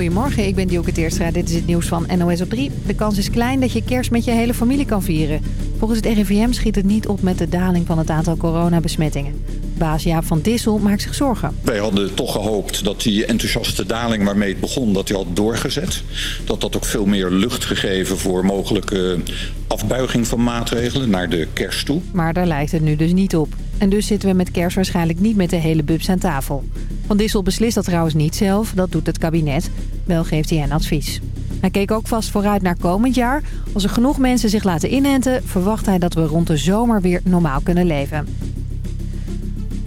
Goedemorgen, ik ben Dioke Teerstra. Dit is het nieuws van NOS op 3. De kans is klein dat je kerst met je hele familie kan vieren. Volgens het RIVM schiet het niet op met de daling van het aantal coronabesmettingen. Baas Jaap van Dissel maakt zich zorgen. Wij hadden toch gehoopt dat die enthousiaste daling waarmee het begon... dat die had doorgezet. Dat dat ook veel meer lucht gegeven voor mogelijke afbuiging van maatregelen naar de kerst toe. Maar daar lijkt het nu dus niet op. En dus zitten we met kerst waarschijnlijk niet met de hele bubs aan tafel. Van Dissel beslist dat trouwens niet zelf, dat doet het kabinet. Wel geeft hij hen advies. Hij keek ook vast vooruit naar komend jaar. Als er genoeg mensen zich laten inenten, verwacht hij dat we rond de zomer weer normaal kunnen leven.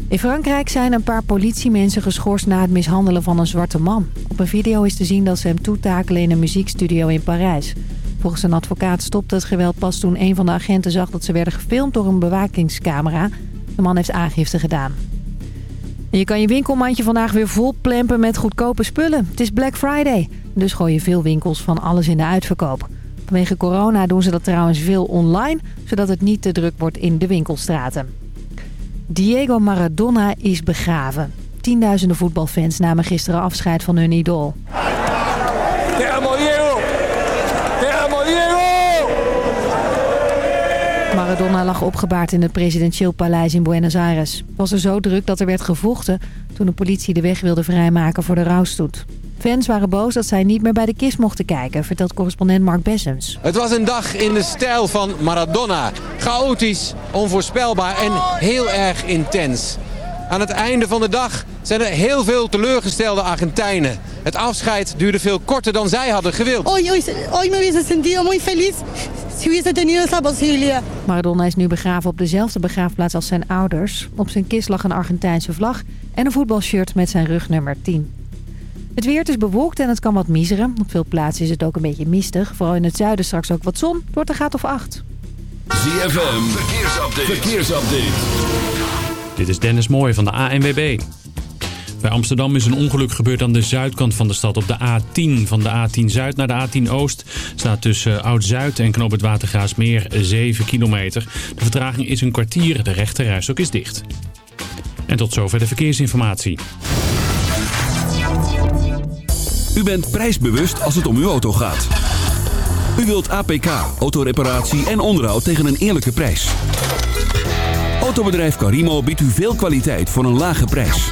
In Frankrijk zijn een paar politiemensen geschorst na het mishandelen van een zwarte man. Op een video is te zien dat ze hem toetakelen in een muziekstudio in Parijs. Volgens een advocaat stopte het geweld pas toen een van de agenten zag dat ze werden gefilmd door een bewakingscamera. De man heeft aangifte gedaan. Je kan je winkelmandje vandaag weer vol plempen met goedkope spullen. Het is Black Friday, dus gooien veel winkels van alles in de uitverkoop. Vanwege corona doen ze dat trouwens veel online, zodat het niet te druk wordt in de winkelstraten. Diego Maradona is begraven. Tienduizenden voetbalfans namen gisteren afscheid van hun idool. Te amo Diego! Te amo Diego! Maradona lag opgebaard in het presidentieel paleis in Buenos Aires. Het was er zo druk dat er werd gevochten toen de politie de weg wilde vrijmaken voor de rouwstoet. Fans waren boos dat zij niet meer bij de kist mochten kijken, vertelt correspondent Mark Bessems. Het was een dag in de stijl van Maradona. Chaotisch, onvoorspelbaar en heel erg intens. Aan het einde van de dag zijn er heel veel teleurgestelde Argentijnen. Het afscheid duurde veel korter dan zij hadden gewild. Hoy, hoy, hoy me hubiese sentido muy feliz Maradona is nu begraven op dezelfde begraafplaats als zijn ouders. Op zijn kist lag een Argentijnse vlag en een voetbalshirt met zijn rugnummer 10. Het weer is bewolkt en het kan wat miseren. Op veel plaatsen is het ook een beetje mistig. Vooral in het zuiden straks ook wat zon. Het wordt een graad of 8. ZFM, verkeersupdate. verkeersupdate. Dit is Dennis Mooij van de ANWB. Bij Amsterdam is een ongeluk gebeurd aan de zuidkant van de stad. Op de A10 van de A10 Zuid naar de A10 Oost staat tussen Oud-Zuid en Knoop het Watergraasmeer 7 kilometer. De vertraging is een kwartier, de rechterrijstok is dicht. En tot zover de verkeersinformatie. U bent prijsbewust als het om uw auto gaat. U wilt APK, autoreparatie en onderhoud tegen een eerlijke prijs. Autobedrijf Carimo biedt u veel kwaliteit voor een lage prijs.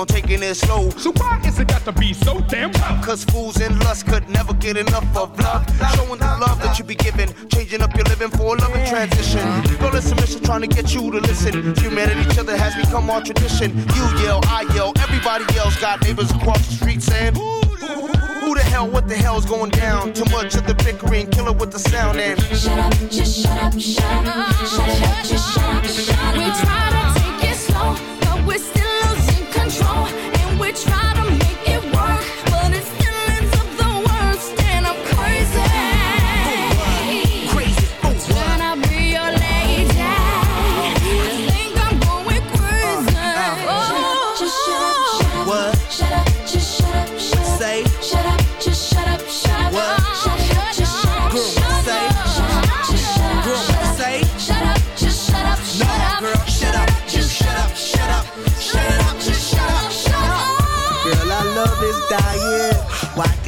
on taking it slow? So why is it got to be so damn tough? Cause fools in lust could never get enough of love. Showing the love that you be giving, changing up your living for a loving transition. Girl, it's a mission trying to get you to listen. Humanity, each other has become our tradition. You yell, I yell, everybody else got neighbors across the street saying, Who, who the hell, what the hell's going down? Too much of the bickering, killer with the sound and Shut up, just shut up, shut up, shut up, just shut up, shut up. We try to take it slow, but we're still try to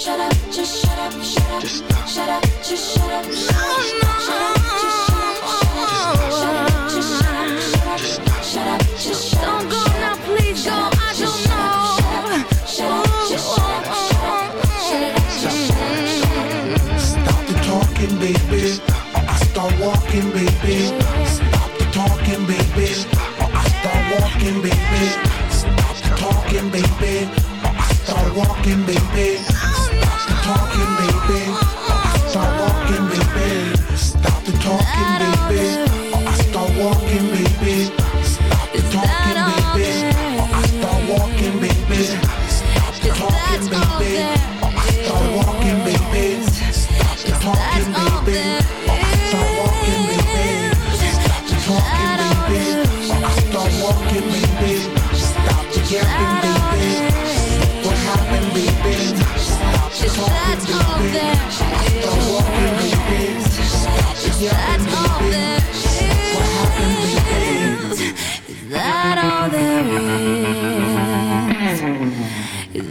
Shut up, just shut up, shut up. Just stop. Shut up, just shut up. No, no. Shut up, just shut up, shut up. Shut up, just shut up, shut up. Just stop. Shut up, just shut up. Don't go now, please go. I don't know. Shut up, just shut up, shut up. Shut it up, just shut up. Stop the talking, baby. I start walking, baby. Stop the talking, baby. I start walking, baby. Stop the talking, baby. I start walking, baby. Talking, baby.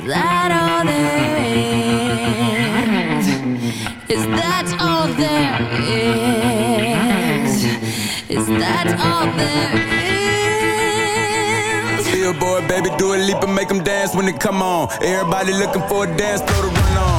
That all there is? Is that all there is? Is that all there is? Billboard, baby, do a leap and make them dance when they come on. Everybody looking for a dance floor to run on.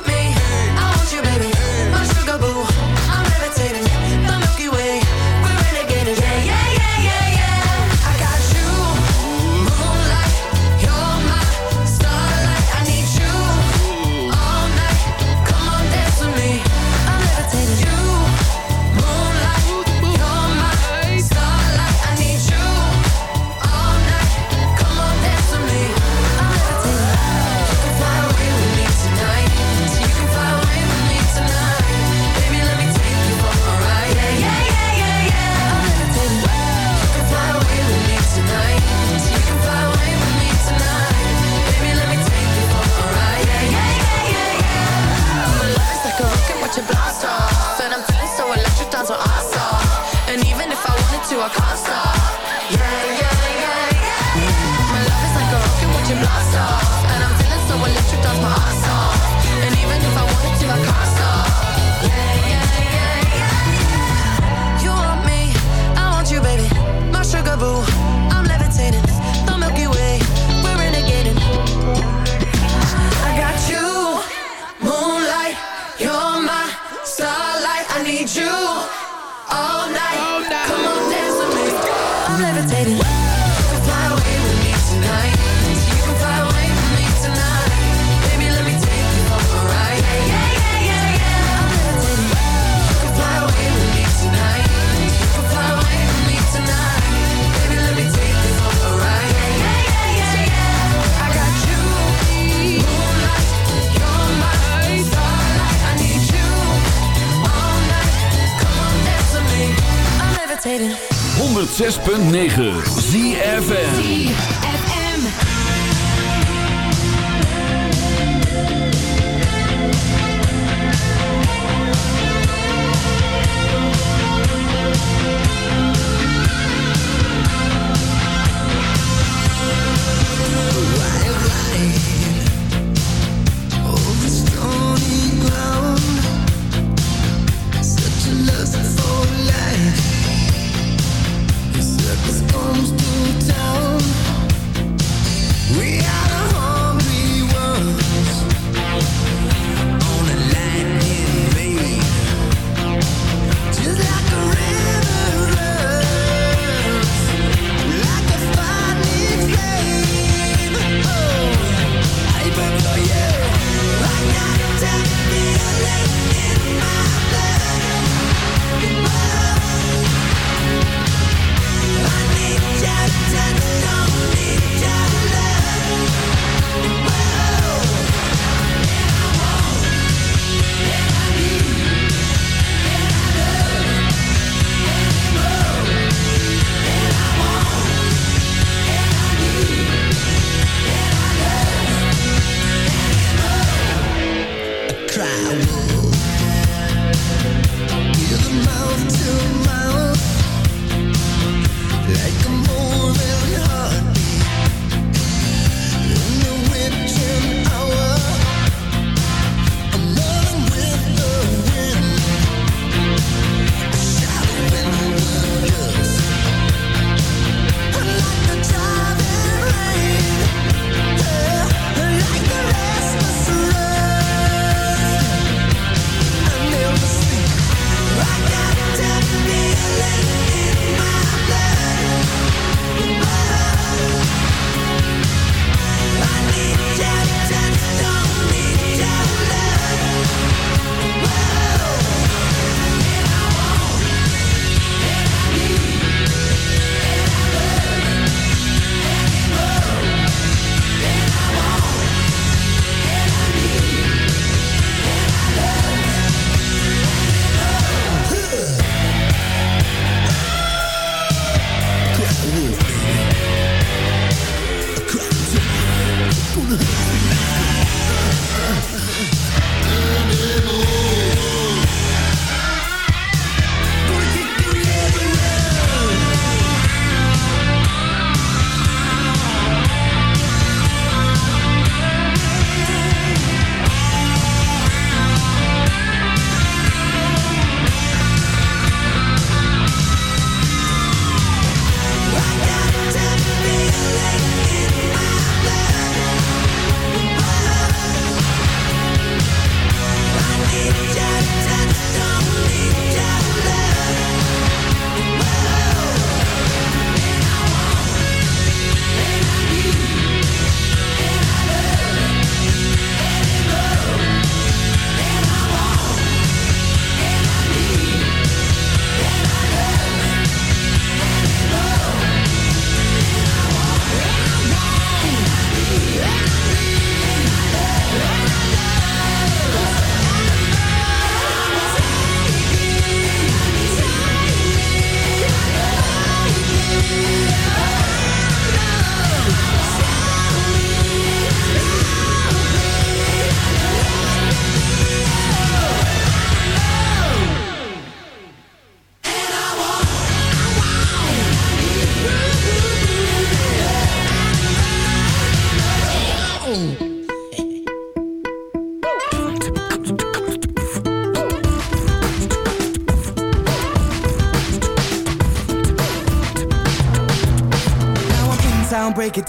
trouble. 106.9 ZFN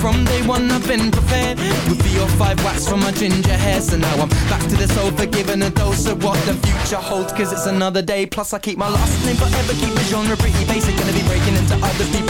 from day one I've been prepared. With three or five wax from my ginger hair So now I'm back to the sofa giving a dose of what the future holds. Cause it's another day Plus I keep my last name forever. Keep the genre pretty basic Gonna be breaking into other people's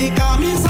becoming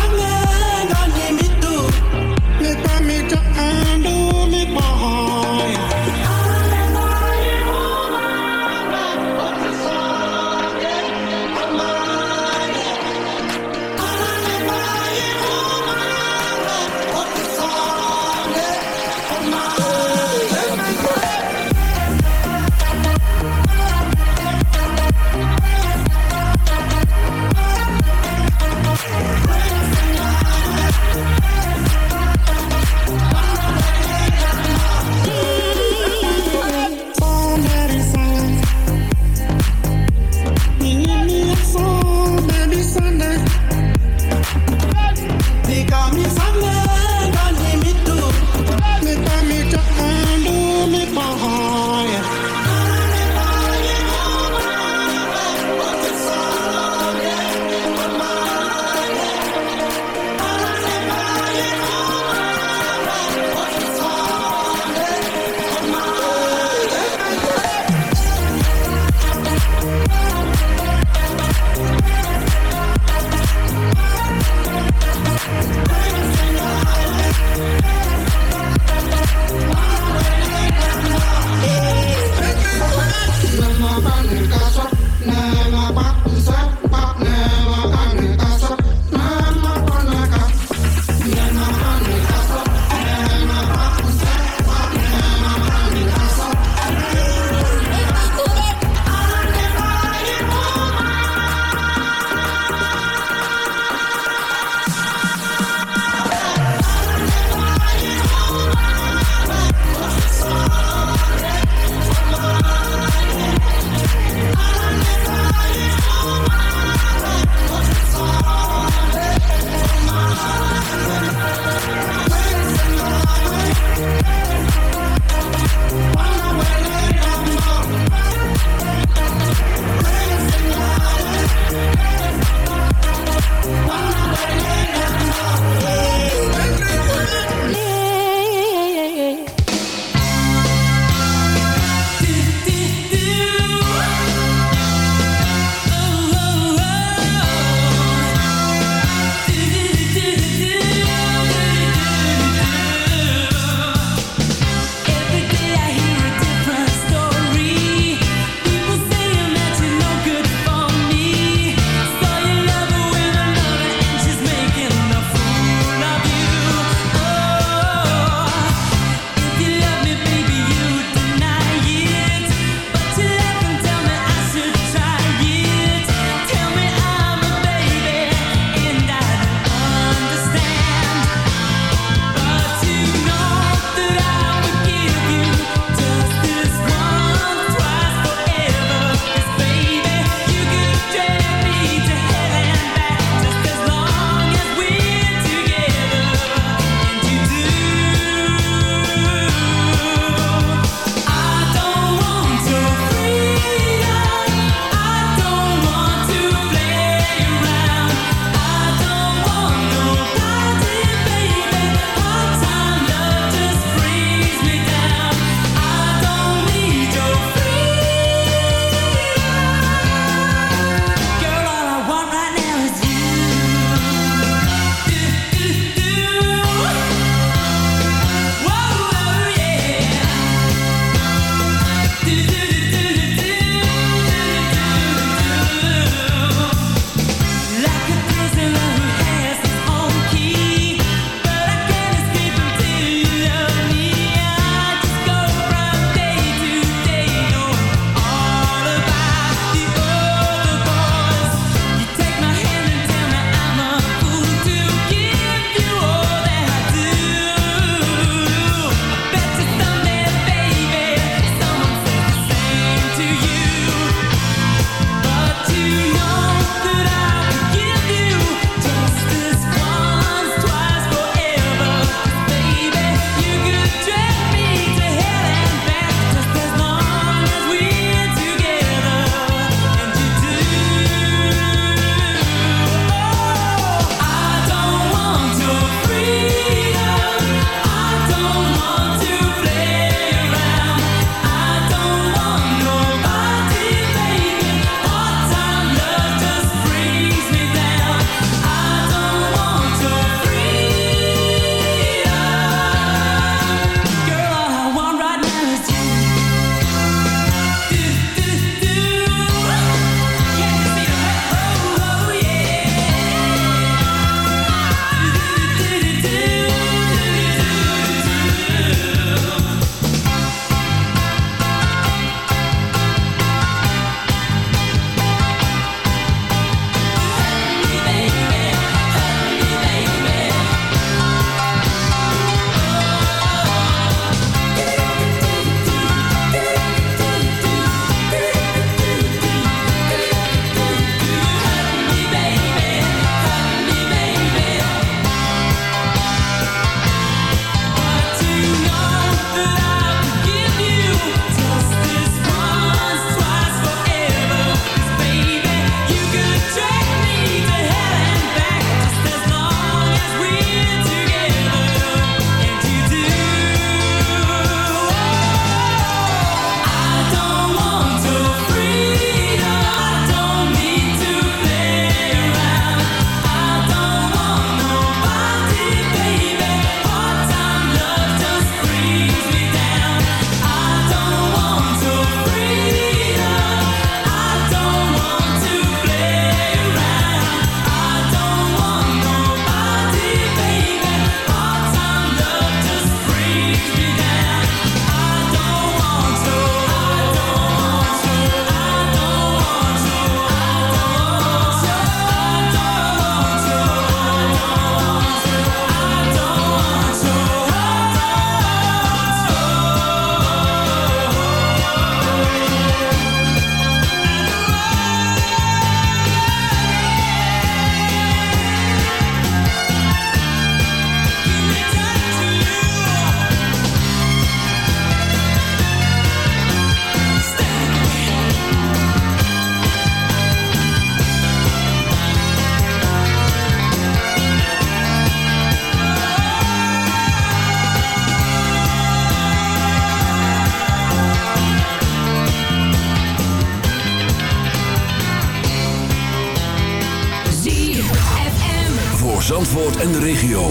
Zandvoort en de regio.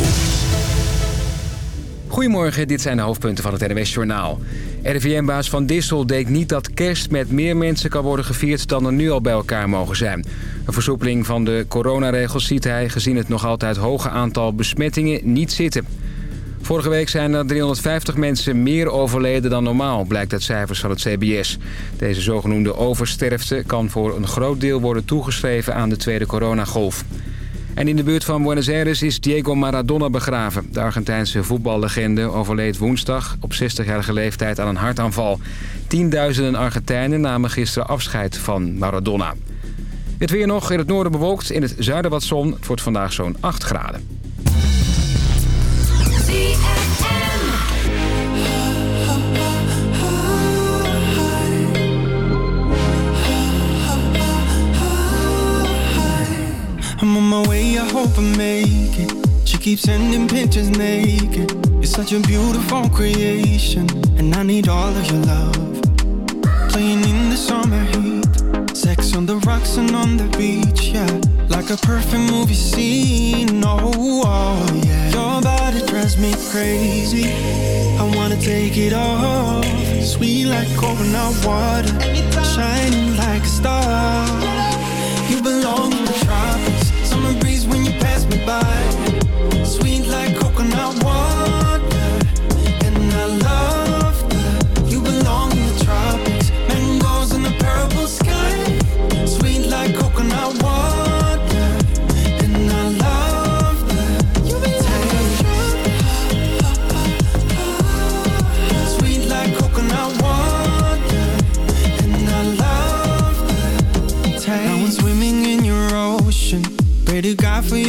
Goedemorgen, dit zijn de hoofdpunten van het NWS Journaal. RIVM-baas Van Dissel denkt niet dat kerst met meer mensen kan worden gevierd dan er nu al bij elkaar mogen zijn. Een versoepeling van de coronaregels ziet hij, gezien het nog altijd hoge aantal besmettingen, niet zitten. Vorige week zijn er 350 mensen meer overleden dan normaal, blijkt uit cijfers van het CBS. Deze zogenoemde oversterfte kan voor een groot deel worden toegeschreven aan de tweede coronagolf. En in de buurt van Buenos Aires is Diego Maradona begraven. De Argentijnse voetballegende overleed woensdag op 60-jarige leeftijd aan een hartaanval. Tienduizenden Argentijnen namen gisteren afscheid van Maradona. Het weer nog, in het noorden bewolkt, in het zuiden wat zon. Het wordt vandaag zo'n 8 graden. My way, I hope I make it. She keeps sending pictures naked. You're such a beautiful creation, and I need all of your love. Playing in the summer heat, sex on the rocks and on the beach, yeah. Like a perfect movie scene, oh, oh yeah. Your body drives me crazy. I wanna take it off. Sweet like coconut water, shining like a star. You belong in the tropics. Pass me by.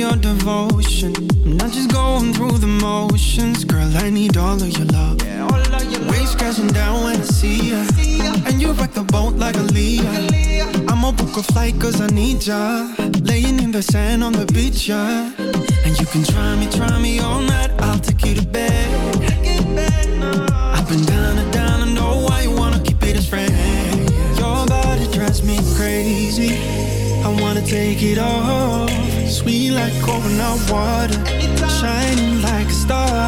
Your devotion. I'm not just going through the motions, girl. I need all of your love. Waves crashing down when I see ya. And you rock the boat like a Leah. I'ma book a flight cause I need ya. Laying in the sand on the beach, yeah. And you can try me, try me all night. I'll take you to bed. I've been down and down, I know why you wanna keep it as friends. Your body drives me crazy. I wanna take it off. Sweet like coconut water, shining like a star.